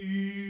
E